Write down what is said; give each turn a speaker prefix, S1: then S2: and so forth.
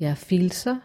S1: Jeg Filser